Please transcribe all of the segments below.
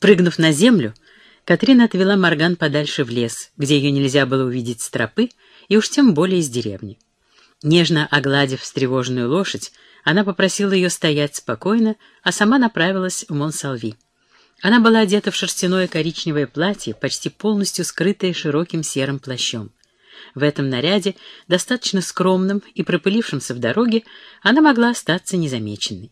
Спрыгнув на землю, Катрина отвела Морган подальше в лес, где ее нельзя было увидеть с тропы, и уж тем более из деревни. Нежно огладив встревоженную лошадь, она попросила ее стоять спокойно, а сама направилась в Монсалви. Она была одета в шерстяное коричневое платье, почти полностью скрытое широким серым плащом. В этом наряде, достаточно скромном и пропылившемся в дороге, она могла остаться незамеченной.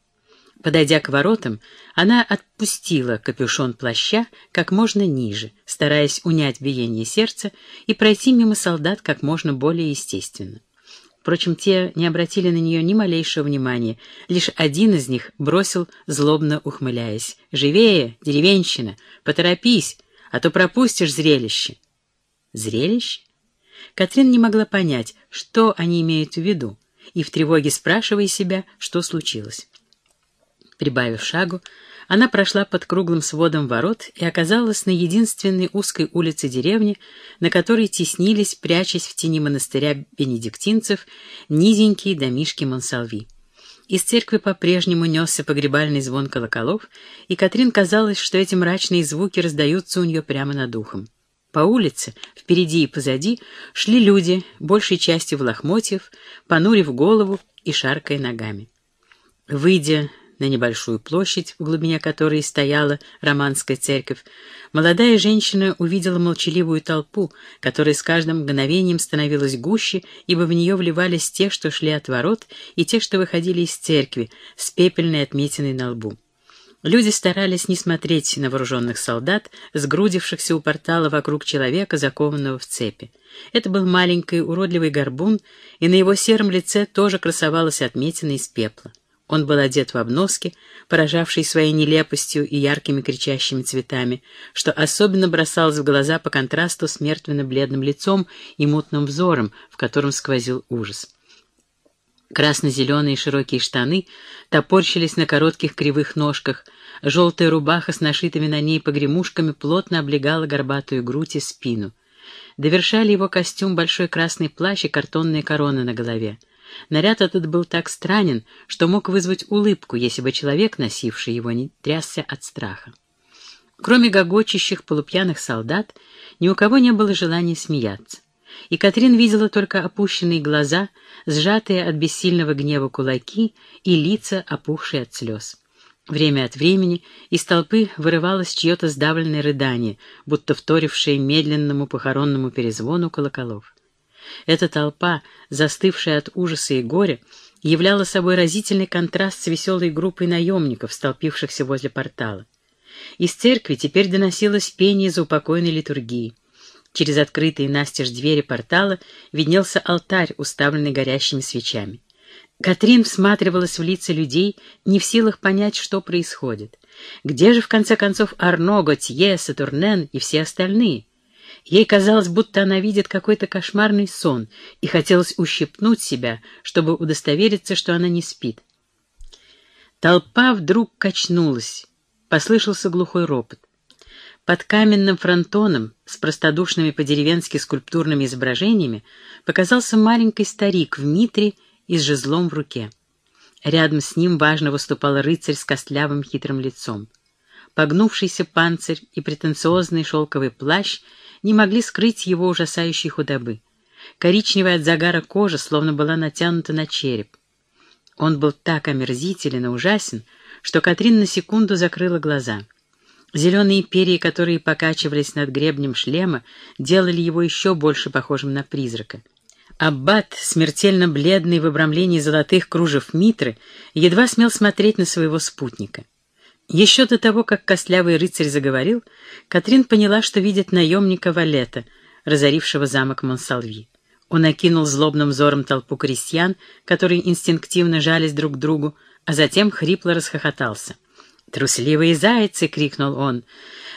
Подойдя к воротам, она отпустила капюшон плаща как можно ниже, стараясь унять биение сердца и пройти мимо солдат как можно более естественно. Впрочем, те не обратили на нее ни малейшего внимания. Лишь один из них бросил, злобно ухмыляясь. «Живее, деревенщина! Поторопись, а то пропустишь зрелище!» «Зрелище?» Катрин не могла понять, что они имеют в виду, и в тревоге спрашивая себя, что случилось. Прибавив шагу, она прошла под круглым сводом ворот и оказалась на единственной узкой улице деревни, на которой теснились, прячась в тени монастыря бенедиктинцев, низенькие домишки Монсалви. Из церкви по-прежнему несся погребальный звон колоколов, и Катрин казалось, что эти мрачные звуки раздаются у нее прямо над ухом. По улице, впереди и позади, шли люди, большей частью в лохмотьев, понурив голову и шаркая ногами. Выйдя на небольшую площадь, в глубине которой стояла романская церковь, молодая женщина увидела молчаливую толпу, которая с каждым мгновением становилась гуще, ибо в нее вливались те, что шли от ворот, и те, что выходили из церкви, с пепельной отметиной на лбу. Люди старались не смотреть на вооруженных солдат, сгрудившихся у портала вокруг человека, закованного в цепи. Это был маленький уродливый горбун, и на его сером лице тоже красовалась отметина из пепла. Он был одет в обноски, поражавший своей нелепостью и яркими кричащими цветами, что особенно бросалось в глаза по контрасту с мертвенно-бледным лицом и мутным взором, в котором сквозил ужас. Красно-зеленые широкие штаны топорщились на коротких кривых ножках, желтая рубаха с нашитыми на ней погремушками плотно облегала горбатую грудь и спину. Довершали его костюм большой красный плащ и картонная корона на голове. Наряд этот был так странен, что мог вызвать улыбку, если бы человек, носивший его, не трясся от страха. Кроме гогочащих полупьяных солдат, ни у кого не было желания смеяться. И Катрин видела только опущенные глаза, сжатые от бессильного гнева кулаки и лица, опухшие от слез. Время от времени из толпы вырывалось чье-то сдавленное рыдание, будто вторившее медленному похоронному перезвону колоколов. Эта толпа, застывшая от ужаса и горя, являла собой разительный контраст с веселой группой наемников, столпившихся возле портала. Из церкви теперь доносилось пение заупокойной литургии. Через открытые настежь двери портала виднелся алтарь, уставленный горящими свечами. Катрин всматривалась в лица людей, не в силах понять, что происходит. Где же, в конце концов, Арно, Готье, Сатурнен и все остальные? Ей казалось, будто она видит какой-то кошмарный сон, и хотелось ущипнуть себя, чтобы удостовериться, что она не спит. Толпа вдруг качнулась, послышался глухой ропот. Под каменным фронтоном с простодушными по-деревенски скульптурными изображениями показался маленький старик в митре и с жезлом в руке. Рядом с ним важно выступал рыцарь с костлявым хитрым лицом. Погнувшийся панцирь и претенциозный шелковый плащ не могли скрыть его ужасающей худобы. Коричневая от загара кожа словно была натянута на череп. Он был так омерзителен и ужасен, что Катрин на секунду закрыла глаза. Зеленые перья, которые покачивались над гребнем шлема, делали его еще больше похожим на призрака. Аббат, смертельно бледный в обрамлении золотых кружев Митры, едва смел смотреть на своего спутника. Еще до того, как костлявый рыцарь заговорил, Катрин поняла, что видит наемника Валета, разорившего замок Монсалви. Он окинул злобным взором толпу крестьян, которые инстинктивно жались друг к другу, а затем хрипло расхохотался. «Трусливые зайцы!» — крикнул он.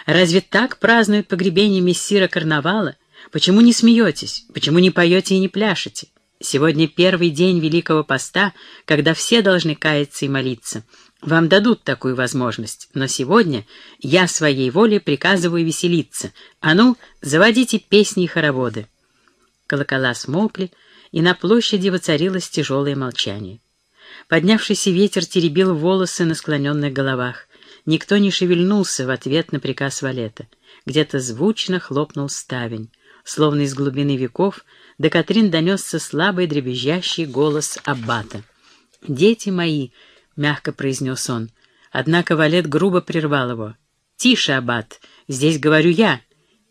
«Разве так празднуют погребение мессира Карнавала? Почему не смеетесь? Почему не поете и не пляшете? Сегодня первый день Великого Поста, когда все должны каяться и молиться. Вам дадут такую возможность, но сегодня я своей волей приказываю веселиться. А ну, заводите песни и хороводы. Колокола смолкли, и на площади воцарилось тяжелое молчание. Поднявшийся ветер теребил волосы на склоненных головах. Никто не шевельнулся в ответ на приказ Валета. Где-то звучно хлопнул ставень. Словно из глубины веков до Катрин донесся слабый дребезжащий голос Аббата. «Дети мои!» — мягко произнес он. Однако Валет грубо прервал его. «Тише, Аббат, здесь говорю я.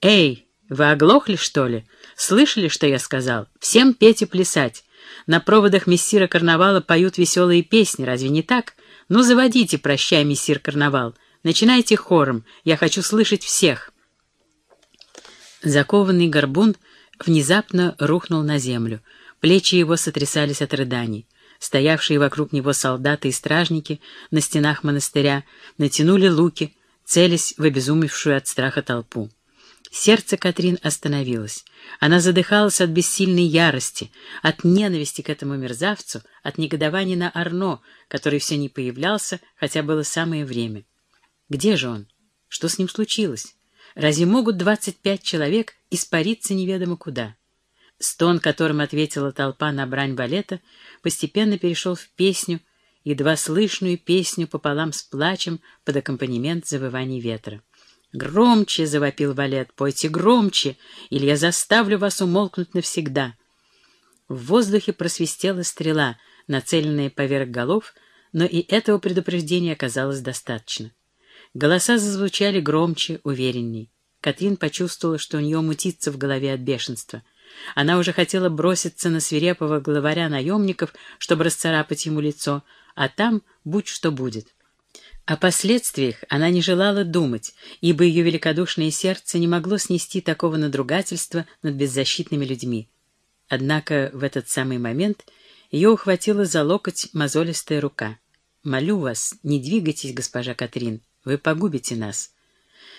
Эй, вы оглохли, что ли? Слышали, что я сказал? Всем петь и плясать. На проводах мессира Карнавала поют веселые песни, разве не так? Ну, заводите, прощай, мессир Карнавал. Начинайте хором, я хочу слышать всех». Закованный горбун внезапно рухнул на землю. Плечи его сотрясались от рыданий. Стоявшие вокруг него солдаты и стражники на стенах монастыря натянули луки, целясь в обезумевшую от страха толпу. Сердце Катрин остановилось. Она задыхалась от бессильной ярости, от ненависти к этому мерзавцу, от негодования на Арно, который все не появлялся, хотя было самое время. Где же он? Что с ним случилось? Разве могут двадцать пять человек испариться неведомо куда? Стон, которым ответила толпа на брань балета, постепенно перешел в песню, едва слышную песню пополам с плачем под аккомпанемент завываний ветра. «Громче!» — завопил Валет. «Пойте громче, или я заставлю вас умолкнуть навсегда!» В воздухе просвистела стрела, нацеленная поверх голов, но и этого предупреждения оказалось достаточно. Голоса зазвучали громче, уверенней. Катрин почувствовала, что у нее мутится в голове от бешенства. Она уже хотела броситься на свирепого главаря наемников, чтобы расцарапать ему лицо, а там будь что будет. О последствиях она не желала думать, ибо ее великодушное сердце не могло снести такого надругательства над беззащитными людьми. Однако в этот самый момент ее ухватила за локоть мозолистая рука. «Молю вас, не двигайтесь, госпожа Катрин, вы погубите нас».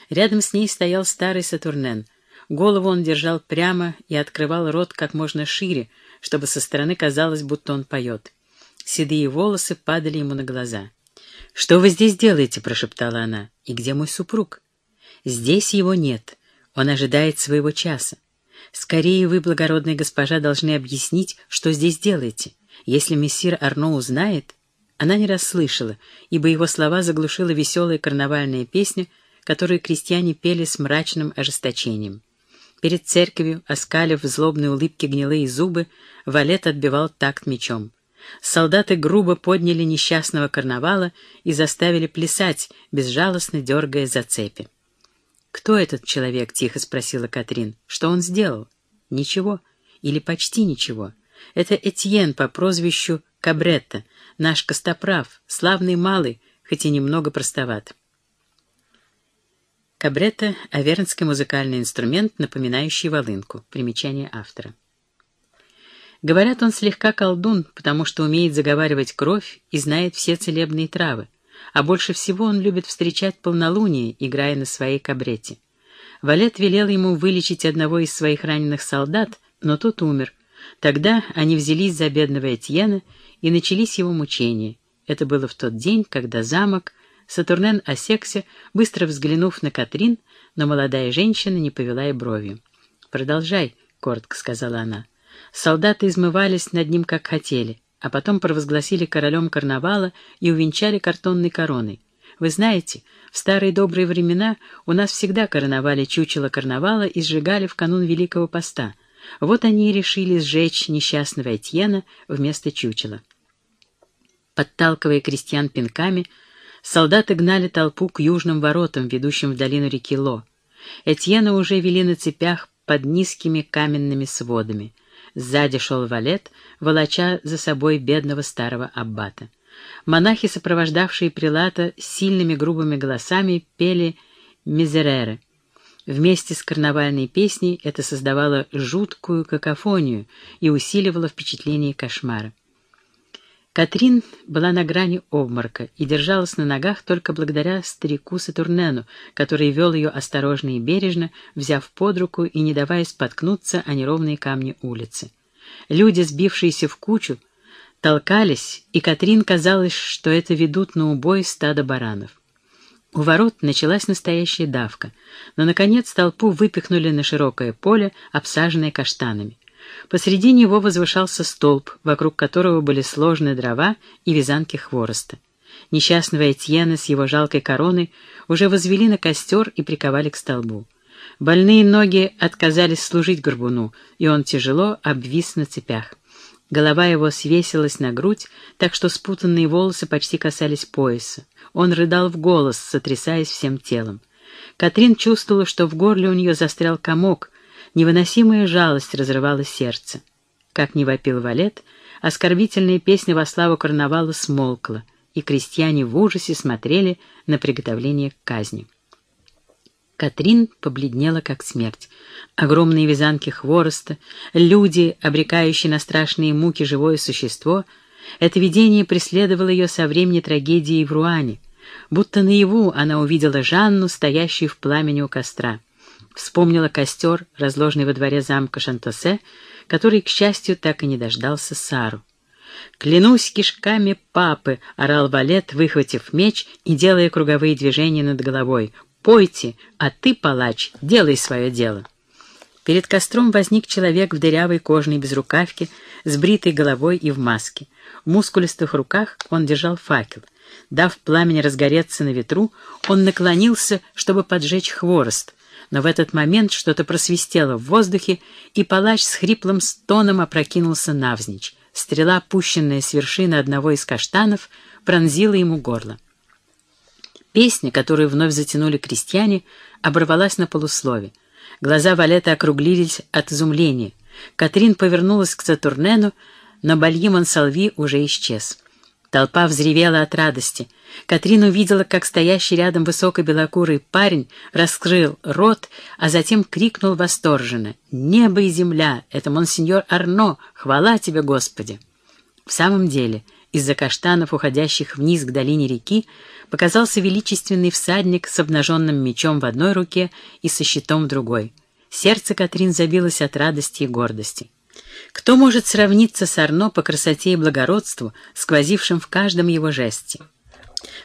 Рядом с ней стоял старый Сатурнен. Голову он держал прямо и открывал рот как можно шире, чтобы со стороны казалось, будто он поет. Седые волосы падали ему на глаза. «Что вы здесь делаете?» — прошептала она. «И где мой супруг?» «Здесь его нет. Он ожидает своего часа. Скорее вы, благородная госпожа, должны объяснить, что здесь делаете. Если мессир Арно узнает...» Она не расслышала, ибо его слова заглушила веселая карнавальная песня, которую крестьяне пели с мрачным ожесточением. Перед церковью, оскалив в злобной улыбке гнилые зубы, Валет отбивал такт мечом. Солдаты грубо подняли несчастного карнавала и заставили плясать, безжалостно дергая за цепи. «Кто этот человек?» — тихо спросила Катрин. «Что он сделал?» «Ничего. Или почти ничего. Это Этьен по прозвищу Кабретта, наш костоправ, славный малый, хоть и немного простоват». Кабретта — авернский музыкальный инструмент, напоминающий волынку. Примечание автора. Говорят, он слегка колдун, потому что умеет заговаривать кровь и знает все целебные травы, а больше всего он любит встречать полнолуние, играя на своей кабрете. Валет велел ему вылечить одного из своих раненых солдат, но тот умер. Тогда они взялись за бедного Этьена, и начались его мучения. Это было в тот день, когда замок Сатурнен осекся, быстро взглянув на Катрин, но молодая женщина не повела и бровью. «Продолжай», — коротко сказала она. Солдаты измывались над ним, как хотели, а потом провозгласили королем карнавала и увенчали картонной короной. Вы знаете, в старые добрые времена у нас всегда короновали чучело карнавала и сжигали в канун Великого Поста. Вот они и решили сжечь несчастного Этьена вместо чучела. Подталкивая крестьян пинками, солдаты гнали толпу к южным воротам, ведущим в долину реки Ло. Этьена уже вели на цепях под низкими каменными сводами. Сзади шел валет, волоча за собой бедного старого аббата. Монахи, сопровождавшие прилата, сильными грубыми голосами пели «Мизереры». Вместе с карнавальной песней это создавало жуткую какофонию и усиливало впечатление кошмара. Катрин была на грани обморока и держалась на ногах только благодаря старику Сатурнену, который вел ее осторожно и бережно, взяв под руку и не давая споткнуться о неровные камни улицы. Люди, сбившиеся в кучу, толкались, и Катрин казалось, что это ведут на убой стадо баранов. У ворот началась настоящая давка, но, наконец, толпу выпихнули на широкое поле, обсаженное каштанами. Посреди него возвышался столб, вокруг которого были сложные дрова и вязанки хвороста. Несчастного Этьена с его жалкой короной уже возвели на костер и приковали к столбу. Больные ноги отказались служить горбуну, и он тяжело обвис на цепях. Голова его свесилась на грудь, так что спутанные волосы почти касались пояса. Он рыдал в голос, сотрясаясь всем телом. Катрин чувствовала, что в горле у нее застрял комок, невыносимая жалость разрывала сердце. Как ни вопил Валет, оскорбительная песня во славу карнавала смолкла, и крестьяне в ужасе смотрели на приготовление к казни. Катрин побледнела, как смерть. Огромные вязанки хвороста, люди, обрекающие на страшные муки живое существо — это видение преследовало ее со времени трагедии в Руане. Будто наяву она увидела Жанну, стоящую в пламени у костра. Вспомнила костер, разложенный во дворе замка Шантосе, который, к счастью, так и не дождался Сару. «Клянусь кишками папы!» — орал Валет, выхватив меч и делая круговые движения над головой. Пойте, а ты, палач, делай свое дело. Перед костром возник человек в дырявой кожаной безрукавке, с бритой головой и в маске. В мускулистых руках он держал факел. Дав пламени разгореться на ветру, он наклонился, чтобы поджечь хворост. Но в этот момент что-то просвистело в воздухе, и палач с хриплым стоном опрокинулся навзничь. Стрела, пущенная с вершины одного из каштанов, пронзила ему горло. Песня, которую вновь затянули крестьяне, оборвалась на полуслове. Глаза Валета округлились от изумления. Катрин повернулась к Сатурнену, но Бальи Монсалви уже исчез. Толпа взревела от радости. Катрин увидела, как стоящий рядом высокий белокурый парень раскрыл рот, а затем крикнул восторженно «Небо и земля! Это монсеньор Арно! Хвала тебе, Господи!» В самом деле, из-за каштанов, уходящих вниз к долине реки, показался величественный всадник с обнаженным мечом в одной руке и со щитом в другой. Сердце Катрин забилось от радости и гордости. Кто может сравниться с Арно по красоте и благородству, сквозившим в каждом его жесте?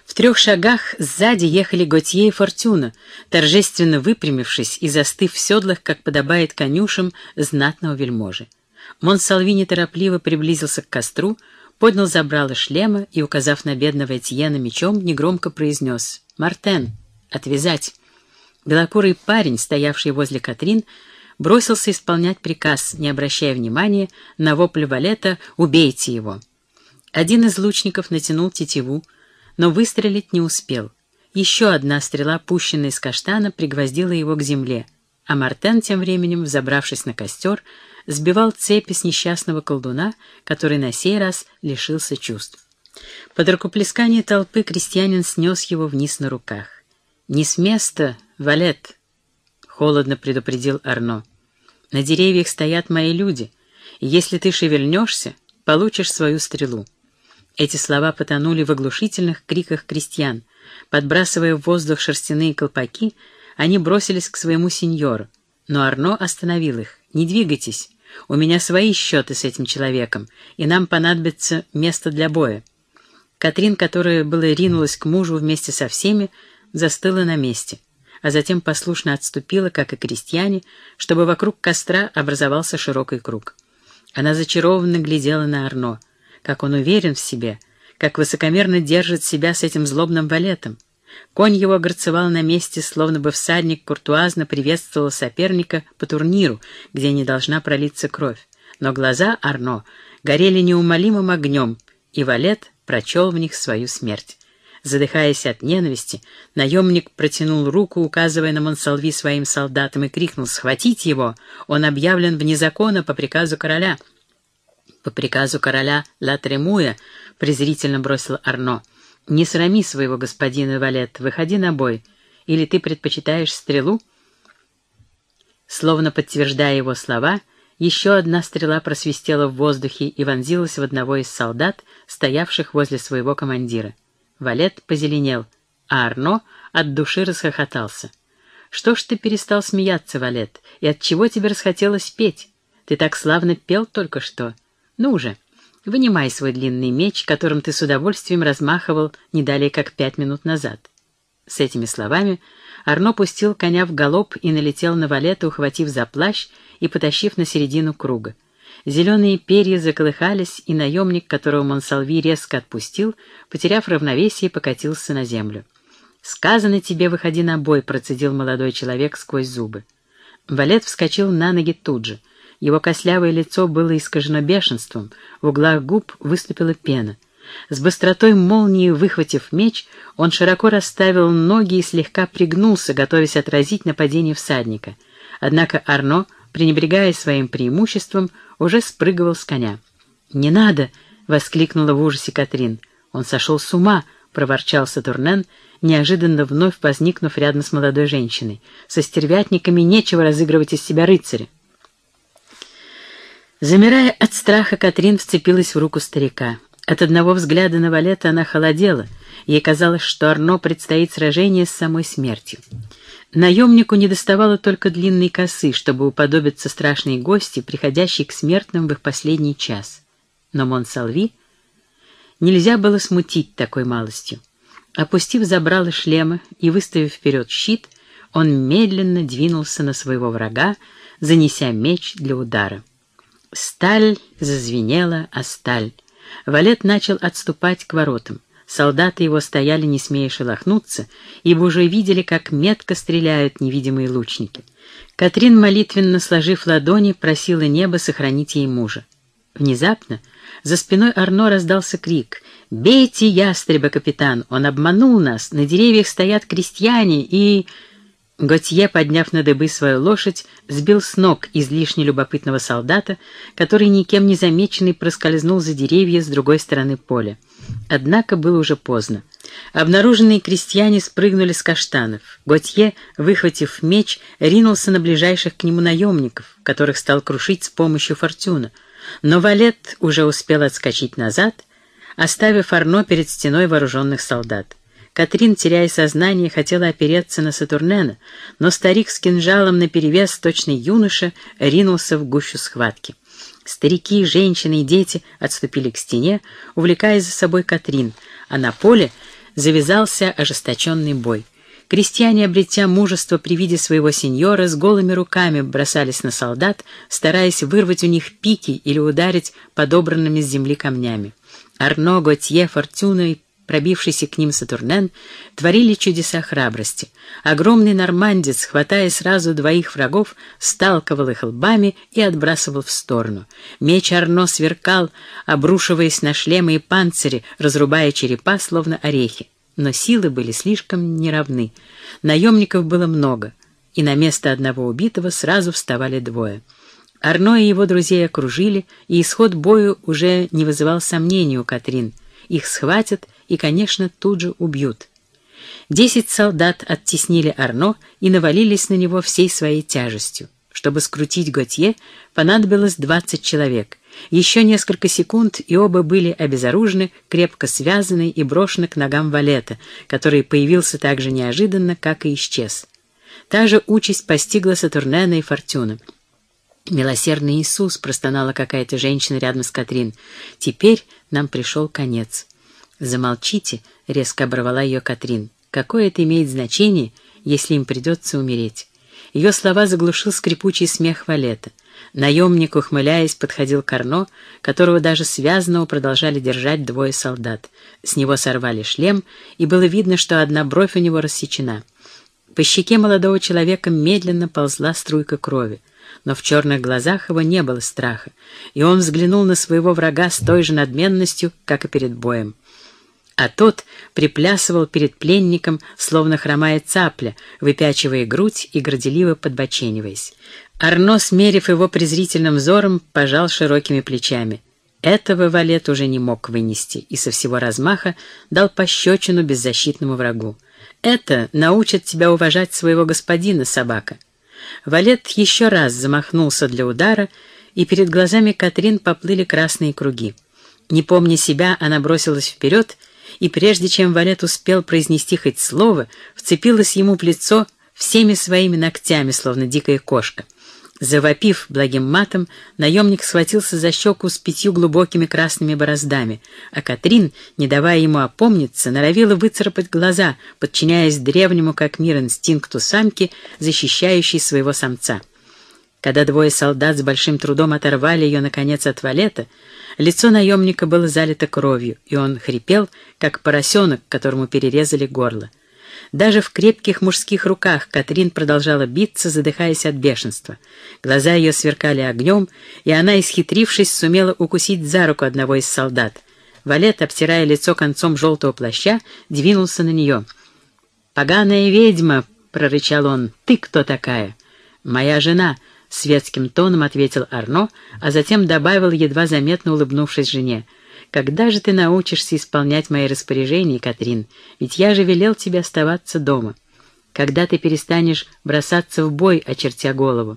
В трех шагах сзади ехали Готье и Фортюна, торжественно выпрямившись и застыв в седлах, как подобает конюшам знатного вельможи. Монсалви неторопливо приблизился к костру, поднял забрало шлема и, указав на бедного Этьена мечом, негромко произнес «Мартен, отвязать!» Белокурый парень, стоявший возле Катрин, бросился исполнять приказ, не обращая внимания на вопль валета «Убейте его!». Один из лучников натянул тетиву, но выстрелить не успел. Еще одна стрела, пущенная из каштана, пригвоздила его к земле, а Мартен, тем временем, взобравшись на костер, сбивал цепи с несчастного колдуна, который на сей раз лишился чувств. Под рукоплескание толпы крестьянин снес его вниз на руках. «Не с места, Валет!» — холодно предупредил Арно. «На деревьях стоят мои люди, если ты шевельнешься, получишь свою стрелу». Эти слова потонули в оглушительных криках крестьян. Подбрасывая в воздух шерстяные колпаки, они бросились к своему сеньору. Но Арно остановил их. «Не двигайтесь, у меня свои счеты с этим человеком, и нам понадобится место для боя». Катрин, которая было ринулась к мужу вместе со всеми, застыла на месте, а затем послушно отступила, как и крестьяне, чтобы вокруг костра образовался широкий круг. Она зачарованно глядела на Арно, как он уверен в себе, как высокомерно держит себя с этим злобным валетом. Конь его горцевал на месте, словно бы всадник куртуазно приветствовал соперника по турниру, где не должна пролиться кровь. Но глаза Арно горели неумолимым огнем, и Валет прочел в них свою смерть. Задыхаясь от ненависти, наемник протянул руку, указывая на Монсалви своим солдатам, и крикнул «Схватить его! Он объявлен вне закона по приказу короля!» «По приказу короля Ла Тремуя», — презрительно бросил Арно, — «Не срами своего господина, Валет, выходи на бой. Или ты предпочитаешь стрелу?» Словно подтверждая его слова, еще одна стрела просвистела в воздухе и вонзилась в одного из солдат, стоявших возле своего командира. Валет позеленел, а Арно от души расхохотался. «Что ж ты перестал смеяться, Валет, и от чего тебе расхотелось петь? Ты так славно пел только что. Ну же!» Вынимай свой длинный меч, которым ты с удовольствием размахивал не далее, как пять минут назад. С этими словами Арно пустил коня в галоп и налетел на валета, ухватив за плащ и потащив на середину круга. Зеленые перья заколыхались, и наемник, которого Монсалви резко отпустил, потеряв равновесие, покатился на землю. «Сказано тебе, выходи на бой», — процедил молодой человек сквозь зубы. Валет вскочил на ноги тут же. Его кослявое лицо было искажено бешенством, в углах губ выступила пена. С быстротой молнии выхватив меч, он широко расставил ноги и слегка пригнулся, готовясь отразить нападение всадника. Однако Арно, пренебрегая своим преимуществом, уже спрыгивал с коня. «Не надо!» — воскликнула в ужасе Катрин. «Он сошел с ума!» — проворчал Сатурнен, неожиданно вновь возникнув рядом с молодой женщиной. «Со стервятниками нечего разыгрывать из себя рыцаря!» Замирая от страха, Катрин вцепилась в руку старика. От одного взгляда на Валета она холодела. Ей казалось, что Арно предстоит сражение с самой смертью. Наемнику недоставало только длинной косы, чтобы уподобиться страшной гости, приходящей к смертным в их последний час. Но Монсалви нельзя было смутить такой малостью. Опустив забрало шлема и выставив вперед щит, он медленно двинулся на своего врага, занеся меч для удара. Сталь зазвенела о сталь. Валет начал отступать к воротам. Солдаты его стояли, не смея шелохнуться, ибо уже видели, как метко стреляют невидимые лучники. Катрин, молитвенно сложив ладони, просила небо сохранить ей мужа. Внезапно за спиной Арно раздался крик «Бейте ястреба, капитан! Он обманул нас! На деревьях стоят крестьяне и...» Готье, подняв на дыбы свою лошадь, сбил с ног излишне любопытного солдата, который никем не замеченный проскользнул за деревья с другой стороны поля. Однако было уже поздно. Обнаруженные крестьяне спрыгнули с каштанов. Готье, выхватив меч, ринулся на ближайших к нему наемников, которых стал крушить с помощью фортуна. Но Валет уже успел отскочить назад, оставив Арно перед стеной вооруженных солдат. Катрин, теряя сознание, хотела опереться на Сатурнена, но старик с кинжалом наперевес, точный юноша, ринулся в гущу схватки. Старики, женщины и дети отступили к стене, увлекая за собой Катрин, а на поле завязался ожесточенный бой. Крестьяне, обретя мужество при виде своего сеньора, с голыми руками бросались на солдат, стараясь вырвать у них пики или ударить подобранными с земли камнями. Арно, Готье, Фортуна и пробившийся к ним Сатурнен, творили чудеса храбрости. Огромный нормандец, хватая сразу двоих врагов, сталкивал их лбами и отбрасывал в сторону. Меч Арно сверкал, обрушиваясь на шлемы и панцири, разрубая черепа, словно орехи. Но силы были слишком неравны. Наемников было много, и на место одного убитого сразу вставали двое. Арно и его друзей окружили, и исход бою уже не вызывал сомнений у Катрин. Их схватят и, конечно, тут же убьют. Десять солдат оттеснили Арно и навалились на него всей своей тяжестью. Чтобы скрутить Готье, понадобилось двадцать человек. Еще несколько секунд, и оба были обезоружены, крепко связаны и брошены к ногам Валета, который появился так же неожиданно, как и исчез. Та же участь постигла Сатурнена и Фортуна. «Милосердный Иисус!» — простонала какая-то женщина рядом с Катрин. «Теперь нам пришел конец». «Замолчите», — резко оборвала ее Катрин. «Какое это имеет значение, если им придется умереть?» Ее слова заглушил скрипучий смех Валета. Наемник, ухмыляясь, подходил к Арно, которого даже связанного продолжали держать двое солдат. С него сорвали шлем, и было видно, что одна бровь у него рассечена. По щеке молодого человека медленно ползла струйка крови но в черных глазах его не было страха, и он взглянул на своего врага с той же надменностью, как и перед боем а тот приплясывал перед пленником, словно хромая цапля, выпячивая грудь и горделиво подбочениваясь. Арно, смерив его презрительным взором, пожал широкими плечами. Этого Валет уже не мог вынести и со всего размаха дал пощечину беззащитному врагу. «Это научит тебя уважать своего господина, собака». Валет еще раз замахнулся для удара, и перед глазами Катрин поплыли красные круги. Не помня себя, она бросилась вперед и прежде чем Валет успел произнести хоть слово, вцепилась ему в лицо всеми своими ногтями, словно дикая кошка. Завопив благим матом, наемник схватился за щеку с пятью глубокими красными бороздами, а Катрин, не давая ему опомниться, норовила выцарапать глаза, подчиняясь древнему как мир инстинкту самки, защищающей своего самца. Когда двое солдат с большим трудом оторвали ее, наконец, от валета, лицо наемника было залито кровью, и он хрипел, как поросенок, которому перерезали горло. Даже в крепких мужских руках Катрин продолжала биться, задыхаясь от бешенства. Глаза ее сверкали огнем, и она, исхитрившись, сумела укусить за руку одного из солдат. Валет, обтирая лицо концом желтого плаща, двинулся на нее. «Поганая ведьма!» — прорычал он. «Ты кто такая?» «Моя жена», — светским тоном ответил Арно, а затем добавил, едва заметно улыбнувшись жене. Когда же ты научишься исполнять мои распоряжения, Катрин? Ведь я же велел тебе оставаться дома. Когда ты перестанешь бросаться в бой, очертя голову?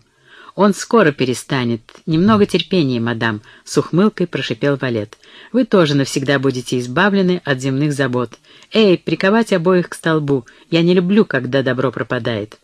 Он скоро перестанет. Немного терпения, мадам, — с ухмылкой прошипел Валет. Вы тоже навсегда будете избавлены от земных забот. Эй, приковать обоих к столбу. Я не люблю, когда добро пропадает.